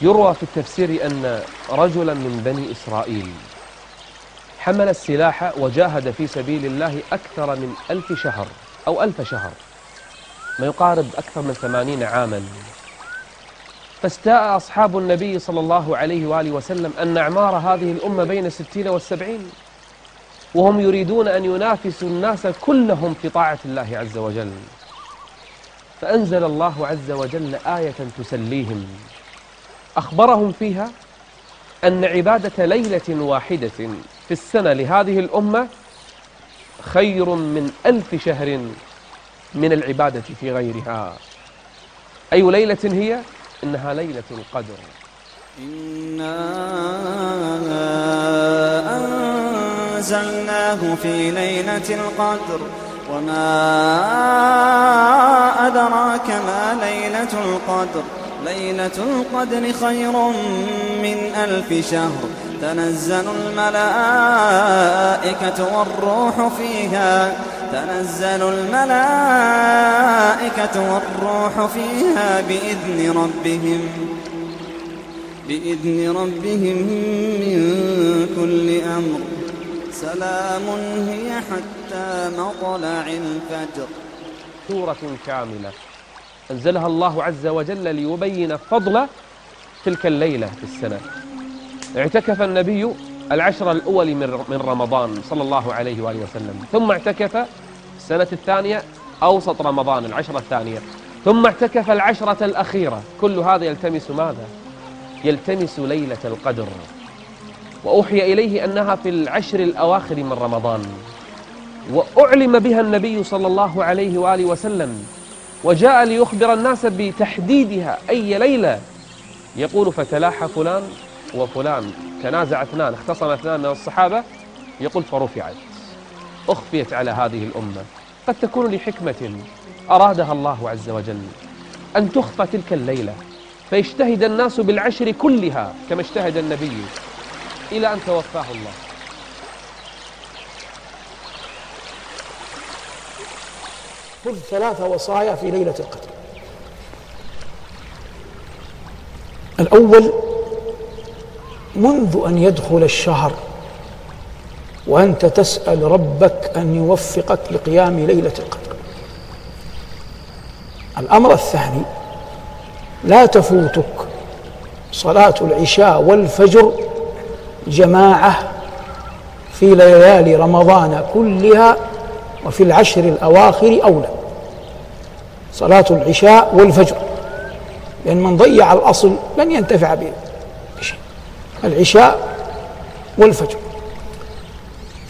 يروى في التفسير أن رجلا من بني إسرائيل حمل السلاح وجاهد في سبيل الله أكثر من ألف شهر أو ألف شهر ما يقارب أكثر من ثمانين عاما. فاستاء أصحاب النبي صلى الله عليه وآله وسلم أن أعمار هذه الأمة بين الستين والسبعين وهم يريدون أن ينافسوا الناس كلهم في طاعة الله عز وجل. فأنزل الله عز وجل آية تسليهم. أخبرهم فيها أن عبادة ليلة واحدة في السنة لهذه الأمة خير من ألف شهر من العبادة في غيرها. أي ليلة هي؟ إنها ليلة القدر. إنا أنزلناه في ليلة القدر. وما أدراك ما ليلة القدر. ليلة القدر خير من ألف شهر. تنزل الملائكة والروح فيها. تنزل الملائكة والروح فيها بإذن ربهم. بإذن ربهم من كل أمر. سلام هي حتى مطلع الفجر. سورة كاملة. أنزلها الله عز وجل ليبين فضل تلك الليلة في السنة. اعتكف النبي العشر الأول من رمضان صلى الله عليه وآله وسلم. ثم اعتكف السنة الثانية أوسط رمضان العشرة الثانية. ثم اعتكف العشرة الأخيرة. كل هذا يلتمس ماذا؟ يلتمس ليلة القدر. وأوحي إليه أنها في العشر الأواخر من رمضان. وأعلم بها النبي صلى الله عليه وآله وسلم وجاء ليخبر الناس بتحديدها أي ليلة. يقول فتلاحى فلان وفلان تنازع اثنان اختصم اثنان من الصحابة. يقول فرفعت أخفيت على هذه الأمة. قد تكون لحكمة أرادها الله عز وجل أن تخفى تلك الليلة. فيجتهد الناس بالعشر كلها كما اجتهد النبي إلى أن توفاه الله. خذ ثلاث وصايا في ليلة القدر. الأول منذ أن يدخل الشهر وأنت تسأل ربك أن يوفقك لقيام ليلة القدر. الأمر الثاني لا تفوتك صلاة العشاء والفجر جماعة في ليالي رمضان كلها وفي العشر الأواخر أولى. صلاة العشاء والفجر. لأن من ضيع الأصل لن ينتفع بشيء. العشاء والفجر.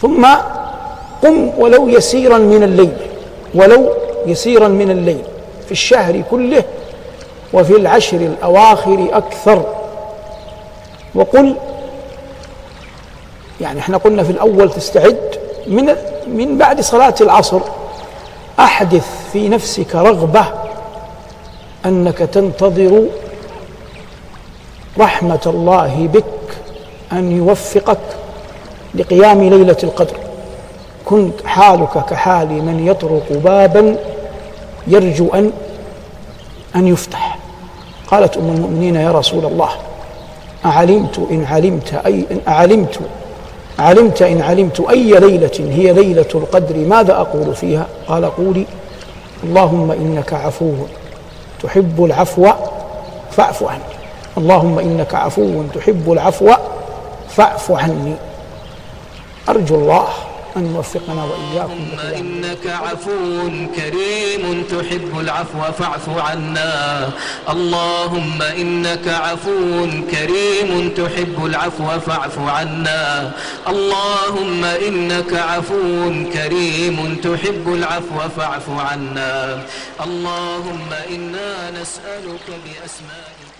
ثم قم ولو يسيرا من الليل. ولو يسيرا من الليل. في الشهر كله وفي العشر الأواخر أكثر. وقل يعني إحنا قلنا في الأول تستعد من من بعد صلاة العصر أحدث في نفسك رغبة أنك تنتظر رحمة الله بك أن يوفقك لقيام ليلة القدر. كنت حالك كحال من يطرق بابا يرجو أن أن يفتح. قالت أم المؤمنين يا رسول الله أعلمت إن علمت أي إن أعلمت علمت إن علمت أي ليلة هي ليلة القدر ماذا أقول فيها؟ قال قولي اللهم إنك عفو تحب العفو فاعف عني. اللهم إنك عفو تحب العفو فاعف عني. أرجو الله أن يوفقنا وإياكم اللهم إنك عفو كريم تحب العفو فاعف عنا. اللهم إنك عفو كريم تحب العفو فاعف عنا. اللهم إنك عفو كريم تحب العفو فاعف عنا. اللهم إنا نسألك بأسمائك